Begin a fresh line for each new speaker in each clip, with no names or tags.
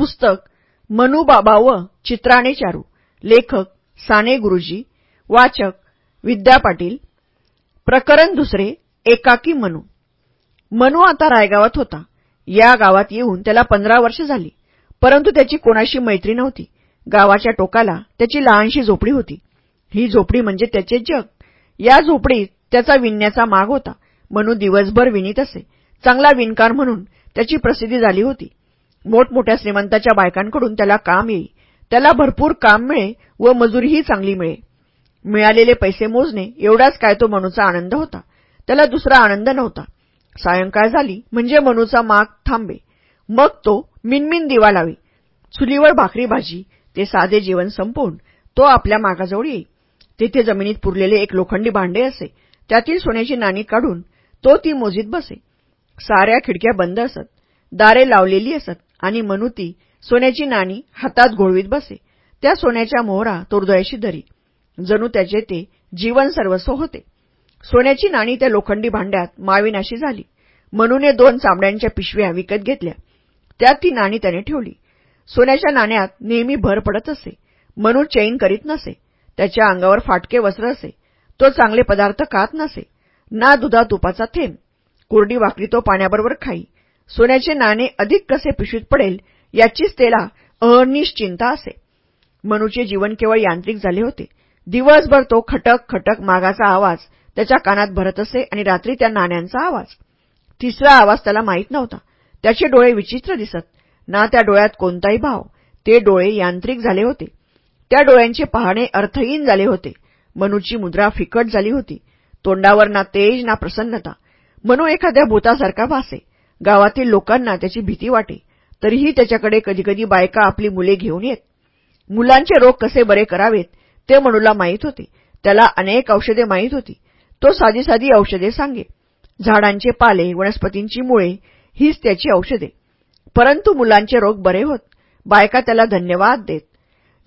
पुस्तक मनुबाबा व चित्राने चारू. लेखक साने गुरुजी वाचक विद्या पाटील प्रकरण दुसरे एकाकी मनू. मनू आता रायगावात होता. या गावात येऊन त्याला पंधरा वर्ष झाली. परंतु त्याची कोणाशी मैत्री नव्हती. गावाच्या टोकाला त्याची लहानशी झोपडी होती. ही झोपडी म्हणजे त्याचे जग. या झोपडीत त्याचा विणण्याचा माग होता. मनू दिवसभर विणीत असे. चांगला विणकार म्हणून त्याची प्रसिद्धी झाली होती. मोठमोठ्या श्रीमंताच्या बायकांकडून त्याला काम येई त्याला भरपूर काम मिळे व मजुरीही चांगली मिळे मिळालेले पैसे मोजणे एवढाच काय तो मनूचा आनंद होता. त्याला दुसरा आनंद नव्हता. सायंकाळ झाली म्हणजे मनूचा माग थांबे. मग तो मिनमिन दिवा लावे. चुलीवर भाकरी भाजी. ते साधे जीवन संपवून तो आपल्या मागाजवळ येई तेथे जमिनीत पुरलेले एक लोखंडी भांडे असे. त्यातील सोन्याची नाणी काढून तो ती मोजीत बसे. साऱ्या खिडक्या बंद असत. दारे लावलेली असत. आणि मनुती सोन्याची नाणी हातात घोळवीत बसे. त्या सोन्याच्या मोहरा तोरदयाशी धरी. जणू त्याचे ते जीवन सर्वस्व होते. सोन्याची नाणी त्या लोखंडी भांड्यात माविनाशी झाली. मनूने दोन चांबड्यांच्या पिशव्या विकत घेतल्या. त्यात ती नाणी त्याने ठेवली. सोन्याच्या नाण्यात नेहमी भर पडत असे. मनू चैन करीत नसे. त्याच्या अंगावर फाटके वस्त्र असे. तो चांगले पदार्थ खात नसे. ना दुधा तुपाचा थेंब. कोरडी वाकडी तो पाण्याबरोबर खाई. सोन्याचे नाणे अधिक कसे पिशवीत पडेल याचीच त्याला अहर्निश चिंता असे. मनूचे जीवन केवळ यांत्रिक झाले होते. दिवसभर तो खटक खटक मागाचा आवाज त्याच्या कानात भरत असे आणि रात्री त्या नाण्यांचा आवाज. तिसरा आवाज त्याला माहीत नव्हता. त्याचे डोळे विचित्र दिसत. ना त्या डोळ्यात कोणताही भाव. ते डोळे यांत्रिक झाले होते. त्या डोळ्यांचे पाहणे अर्थहीन झाले होते. मनूची मुद्रा फिकट झाली होती. तोंडावर ना तेज ना प्रसन्नता. मनू एखाद्या भूतासारखा भासे. गावातील लोकांना त्याची भीती वाटे. तरीही त्याच्याकडे कधीकधी बायका आपली मुले घेऊन येत. मुलांचे रोग कसे बरे करावेत ते मनूला माहीत होते. त्याला अनेक औषधे माहीत होती. तो साधी साधी औषधे सांगे. झाडांचे पाले वनस्पतींची मुळे हीच त्याची औषधे. परंतु मुलांचे रोग बरे होत. बायका त्याला धन्यवाद देत.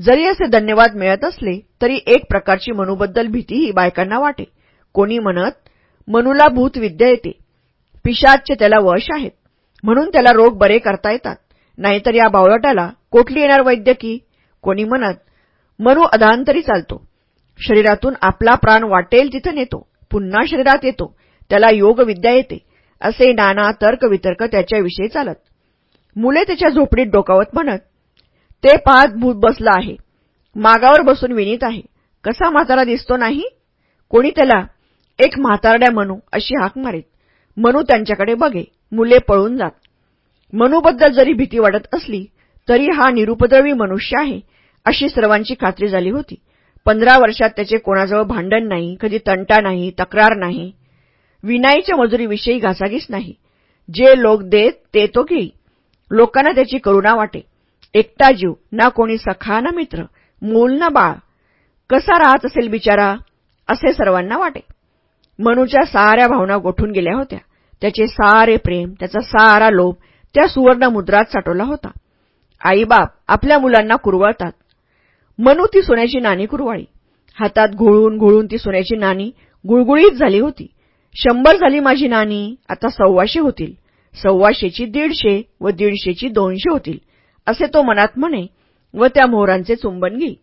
जरी असे धन्यवाद मिळत असले तरी एक प्रकारची मनूबद्दल भीतीही बायकांना वाटे. कोणी म्हणत मनूला भूतविद्या येते. पिशाच्य त्याला वश आहेत. म्हणून त्याला रोग बरे करता येतात. नाहीतर या बावळटाला कोठली येणार वैद्यकी? कोणी म्हणत मनू अधांतरी चालतो. शरीरातून आपला प्राण वाटेल तिथं नेतो. पुन्हा शरीरात येतो. त्याला योगविद्या येते. असे नाना तर्कवितर्क त्याच्याविषयी चालत. मुले त्याच्या झोपडीत डोकावत म्हणत ते पाहत भूत बसला आहे. मागावर बसून विनीत आहे. कसा म्हातारा दिसतो नाही? कोणी त्याला एक म्हातारड्या मनू अशी हाक मारीत. मनू त्यांच्याकडे बघे मुले पळून जात. मनूबद्दल जरी भीती वाटत असली तरी हा निरुपद्रवी मनुष्य आहे अशी सर्वांची खात्री झाली होती. पंधरा वर्षात त्याचे कोणाजवळ भांडण नाही कधी तंटा नाही तक्रार नाही. विनाईच्या मजुरीविषयी घासाघीस नाही. जे लोक देत ते तो घेई. लोकांना त्याची करुणा वाटे. एकटा जीव ना कोणी सखा ना मित्र मूल ना बाळ. कसा राहत असेल बिचारा असे सर्वांना वाटे. मनूच्या साऱ्या भावना गोठून गेल्या होत्या. त्याचे सारे प्रेम त्याचा सारा लोभ त्या सुवर्ण मुद्रात साठवला होता. आईबाप आपल्या मुलांना कुरवळतात. मनू ती सोन्याची नाणी कुरवाळी. हातात घोळून घोळून ती सोन्याची नाणी गुळगुळीत झाली होती. शंभर झाली माझी नाणी आता सव्वाशे होतील. सव्वाशेची दीडशे व दीडशेची दोनशे होतील असे तो मनात म्हणे व त्या मोहरांचे चुंबन घेई.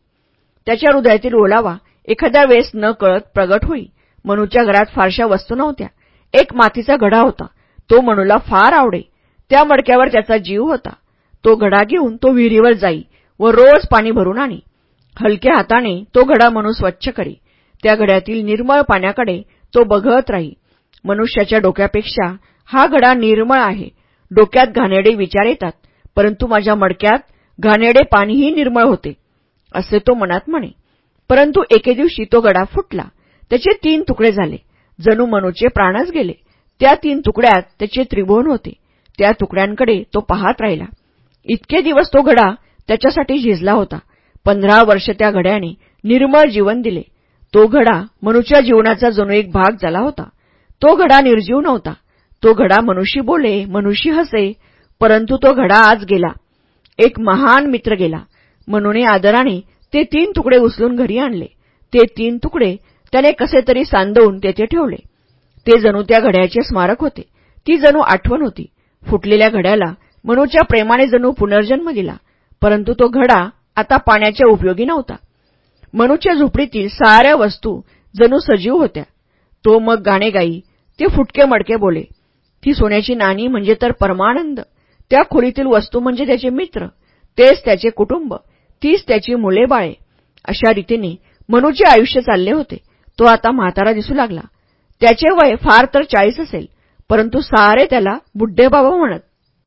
त्याच्या हृदयातील ओलावा एखाद्या वेळेस न कळत प्रगट होई. मनूच्या घरात फारशा वस्तू नव्हत्या. एक मातीचा घडा होता. तो मनूला फार आवडे. त्या मडक्यावर त्याचा जीव होता. तो घडा घेऊन तो विहिरीवर जाई व रोज पाणी भरून आणे. हलक्या हाताने तो घडा मनू स्वच्छ करी. त्या घड्यातील निर्मळ पाण्याकडे तो बघत राही. मनुष्याच्या डोक्यापेक्षा हा घडा निर्मळ आहे. डोक्यात घाणेडे विचार येतात परंतु माझ्या मडक्यात घाणेडे पाणीही निर्मळ होते असे तो मनात म्हणे. परंतु एके दिवशी तो गडा फुटला. त्याचे तीन तुकडे झाले. जणू मनूचे प्राणच गेले. त्या तीन तुकड्यात त्याचे त्रिभुवन होते. त्या तुकड्यांकडे तो पाहत राहिला. इतके दिवस तो घडा त्याच्यासाठी झिजला होता. पंधरा वर्ष त्या घड्याने निर्मळ जीवन दिले. तो घडा मनुच्या जीवनाचा जणू एक भाग झाला होता. तो घडा निर्जीव नव्हता. तो घडा मनुष्य बोले मनुष्य हसे परंतु तो घडा आज गेला. एक महान मित्र गेला. मनूने आदराने ते तीन तुकडे उचलून घरी आणले. ते तीन तुकडे त्याने कसे तरी सांदवून तेथे ठेवले. ते जणू त्या घड्याचे स्मारक होते. ती जणू आठवण होती. फुटलेल्या घड्याला मनूच्या प्रेमाने जणू पुनर्जन्म दिला परंतु तो घडा आता पाण्याच्या उपयोगी नव्हता. मनूच्या झोपडीतील साऱ्या वस्तू जणू सजीव होत्या. तो मग गाणे गाई ते फुटके मडके बोले ती सोन्याची नाणी म्हणजे तर परमानंद. त्या खोलीतील वस्तू म्हणजे त्याचे मित्र. तेच त्याचे कुटुंब. तीच त्याची मुले बाळे. अशा रीतीने मनूचे आयुष्य चालले होते. तो आता म्हातारा दिसू लागला. त्याचे वय फार तर चाळीस असेल परंतु सारे त्याला बुड्ढे बाबा म्हणत.